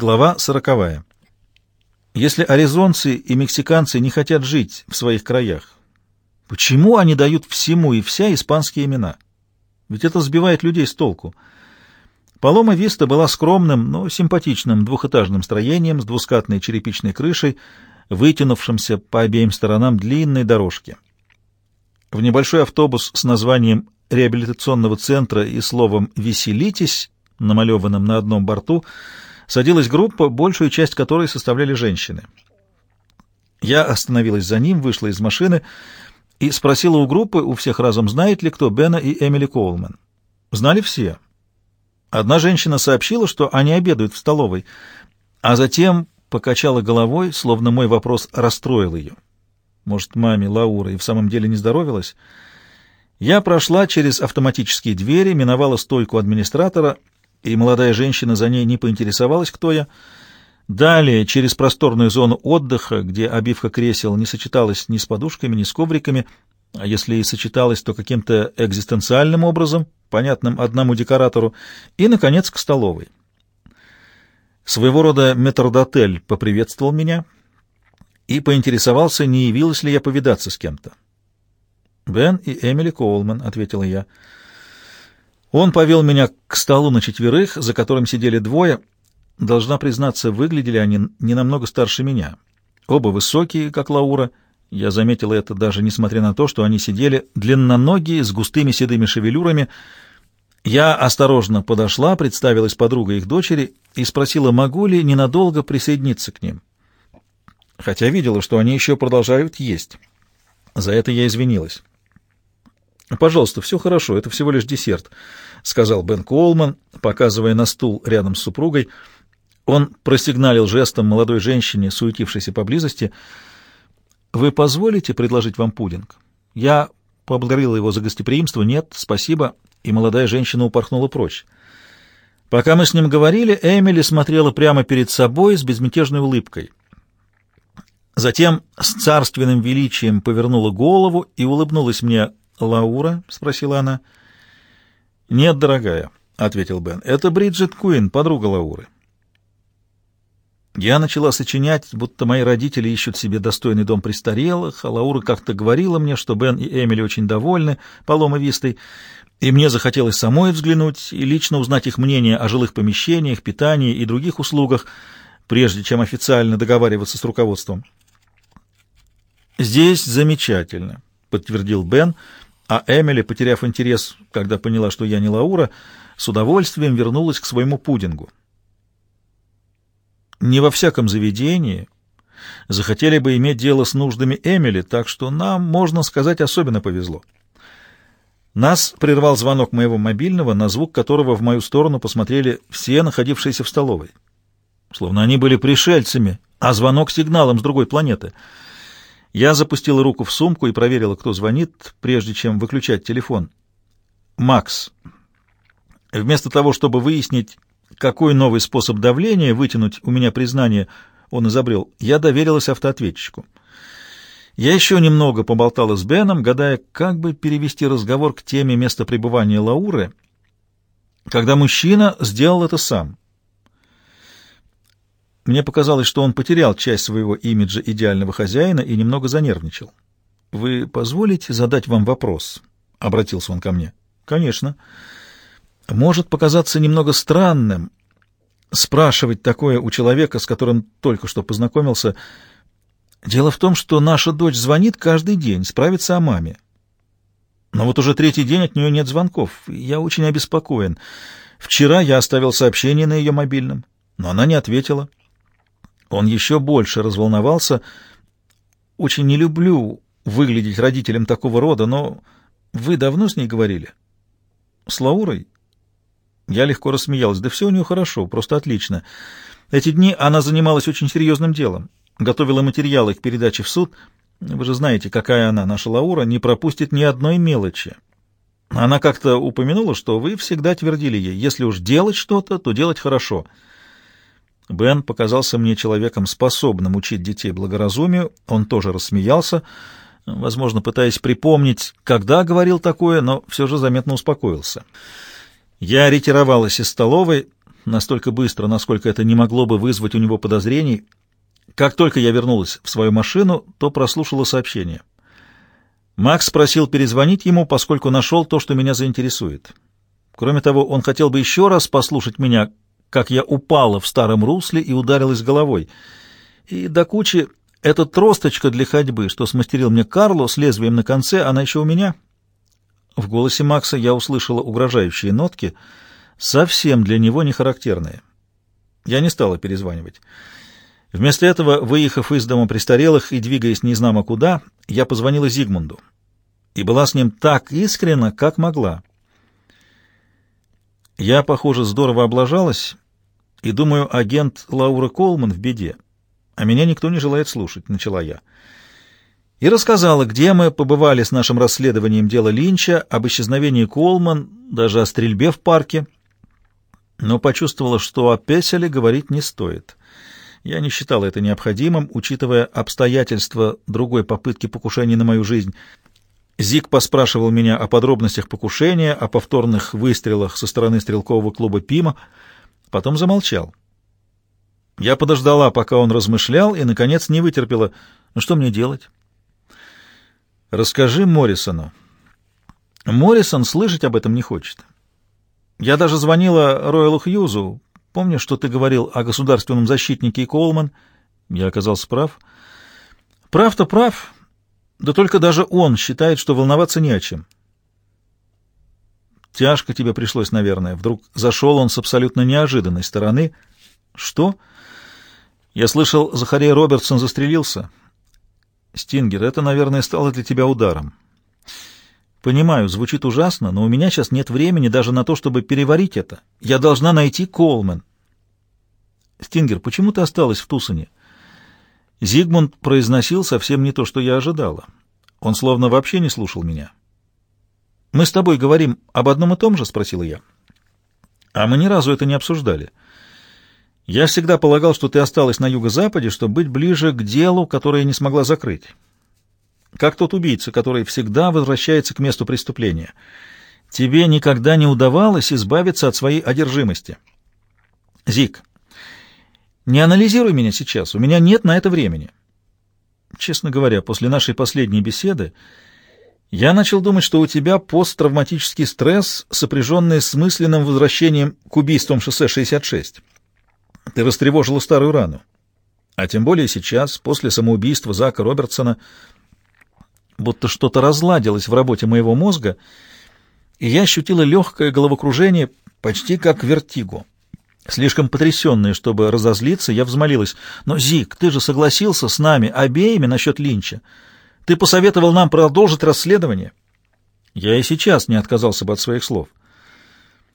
Глава сороковая. Если аризонцы и мексиканцы не хотят жить в своих краях, почему они дают всему и вся испанские имена? Ведь это сбивает людей с толку. Палома Виста была скромным, но симпатичным двухэтажным строением с двускатной черепичной крышей, вытянувшимся по обеим сторонам длинной дорожки. В небольшой автобус с названием реабилитационного центра и словом «Веселитесь», намалеванным на одном борту, садилась группа, большую часть которой составляли женщины. Я остановилась за ним, вышла из машины и спросила у группы, у всех разом, знает ли кто Бена и Эмили Коулман. Знали все. Одна женщина сообщила, что они обедают в столовой, а затем покачала головой, словно мой вопрос расстроил ее. Может, маме Лаура и в самом деле не здоровилась? Я прошла через автоматические двери, миновала стойку администратора и молодая женщина за ней не поинтересовалась, кто я. Далее, через просторную зону отдыха, где обивка кресел не сочеталась ни с подушками, ни с ковриками, а если и сочеталась, то каким-то экзистенциальным образом, понятным одному декоратору, и, наконец, к столовой. Своего рода метрдотель поприветствовал меня и поинтересовался, не явилась ли я повидаться с кем-то. «Бен и Эмили Коулман», — ответила я, — он повел меня к столу на четверых, за которым сидели двое. Должна признаться, выглядели они не намного старше меня. Оба высокие, как Лаура. Я заметила это даже несмотря на то, что они сидели длинноногие, с густыми седыми шевелюрами. Я осторожно подошла, представилась подругой их дочери и спросила, могу ли ненадолго присоединиться к ним. Хотя видела, что они еще продолжают есть. За это я извинилась. «Пожалуйста, все хорошо, это всего лишь десерт», — сказал Бен Колман, показывая на стул рядом с супругой. Он просигналил жестом молодой женщине, суетившейся поблизости. «Вы позволите предложить вам пудинг?» Я поблагодарила его за гостеприимство. «Нет, спасибо», и молодая женщина упорхнула прочь. Пока мы с ним говорили, Эмили смотрела прямо перед собой с безмятежной улыбкой. Затем с царственным величием повернула голову и улыбнулась мне «Лаура?» — спросила она. «Нет, дорогая», — ответил Бен. «Это Бриджит Куин, подруга Лауры». Я начала сочинять, будто мои родители ищут себе достойный дом престарелых, а Лаура как-то говорила мне, что Бен и Эмили очень довольны Палома и мне захотелось самой взглянуть и лично узнать их мнение о жилых помещениях, питании и других услугах, прежде чем официально договариваться с руководством. «Здесь замечательно», — подтвердил Бен, — а Эмили, потеряв интерес, когда поняла, что я не Лаура, с удовольствием вернулась к своему пудингу. Не во всяком заведении захотели бы иметь дело с нуждами Эмили, так что нам, можно сказать, особенно повезло. Нас прервал звонок моего мобильного, на звук которого в мою сторону посмотрели все находившиеся в столовой. Словно они были пришельцами, а звонок сигналом с другой планеты — я запустила руку в сумку и проверила, кто звонит, прежде чем выключать телефон. «Макс». Вместо того, чтобы выяснить, какой новый способ давления вытянуть у меня признание он изобрел, я доверилась автоответчику. Я еще немного поболтала с Беном, гадая, как бы перевести разговор к теме места пребывания Лауры, когда мужчина сделал это сам. Мне показалось, что он потерял часть своего имиджа идеального хозяина и немного занервничал. «Вы позволите задать вам вопрос?» — обратился он ко мне. «Конечно. Может показаться немного странным спрашивать такое у человека, с которым только что познакомился. Дело в том, что наша дочь звонит каждый день, справится о маме. Но вот уже третий день от нее нет звонков. Я очень обеспокоен. Вчера я оставил сообщение на ее мобильном, но она не ответила». Он еще больше разволновался. «Очень не люблю выглядеть родителем такого рода, но вы давно с ней говорили?» «С Лаурой?» Я легко рассмеялась. «Да все у нее хорошо, просто отлично. Эти дни она занималась очень серьезным делом. Готовила материалы к передаче в суд. Вы же знаете, какая она, наша Лаура, не пропустит ни одной мелочи. Она как-то упомянула, что вы всегда твердили ей, если уж делать что-то, то делать хорошо». Бен показался мне человеком, способным учить детей благоразумию. Он тоже рассмеялся, возможно, пытаясь припомнить, когда говорил такое, но все же заметно успокоился. Я ретировалась из столовой, настолько быстро, насколько это не могло бы вызвать у него подозрений. Как только я вернулась в свою машину, то прослушала сообщение. Макс просил перезвонить ему, поскольку нашел то, что меня заинтересует. Кроме того, он хотел бы еще раз послушать меня, как я упала в старом русле и ударилась головой. И до кучи эта тросточка для ходьбы, что смастерил мне Карло с лезвием на конце, она еще у меня. В голосе Макса я услышала угрожающие нотки, совсем для него не характерные. Я не стала перезванивать. Вместо этого, выехав из дома престарелых и двигаясь незнамо куда, я позвонила Зигмунду и была с ним так искренна, как могла. Я, похоже, здорово облажалась, и, думаю, агент Лаура Колман в беде, а меня никто не желает слушать, — начала я. И рассказала, где мы побывали с нашим расследованием дела Линча, об исчезновении Колман, даже о стрельбе в парке, но почувствовала, что о Песеле говорить не стоит. Я не считал это необходимым, учитывая обстоятельства другой попытки покушения на мою жизнь. Зик поспрашивал меня о подробностях покушения, о повторных выстрелах со стороны стрелкового клуба «Пима», потом замолчал. Я подождала, пока он размышлял, и, наконец, не вытерпела. Ну, что мне делать? Расскажи Моррисону. Моррисон слышать об этом не хочет. Я даже звонила Ройлу Хьюзу, Помнишь, что ты говорил о государственном защитнике Колман? Я оказался прав. Прав-то прав, да только даже он считает, что волноваться не о чем. Тяжко тебе пришлось, наверное. Вдруг зашел он с абсолютно неожиданной стороны. Что? Я слышал, Захария Робертсон застрелился. Стингер, это, наверное, стало для тебя ударом. Понимаю, звучит ужасно, но у меня сейчас нет времени даже на то, чтобы переварить это. Я должна найти Колман. Стингер, почему ты осталась в Тусоне? Зигмунд произносил совсем не то, что я ожидала. Он словно вообще не слушал меня. «Мы с тобой говорим об одном и том же?» — спросила я. «А мы ни разу это не обсуждали. Я всегда полагал, что ты осталась на юго-западе, чтобы быть ближе к делу, которое не смогла закрыть. Как тот убийца, который всегда возвращается к месту преступления. Тебе никогда не удавалось избавиться от своей одержимости. Зик, не анализируй меня сейчас, у меня нет на это времени. Честно говоря, после нашей последней беседы я начал думать, что у тебя посттравматический стресс, сопряженный с мысленным возвращением к убийствам шоссе 66. Ты растревожила старую рану. А тем более сейчас, после самоубийства Зака Робертсона, будто что-то разладилось в работе моего мозга, и я ощутила легкое головокружение, почти как вертиго. Слишком потрясенная, чтобы разозлиться, я взмолилась. «Но, Зик, ты же согласился с нами обеими насчет Линча. Ты посоветовал нам продолжить расследование». Я и сейчас не отказался бы от своих слов.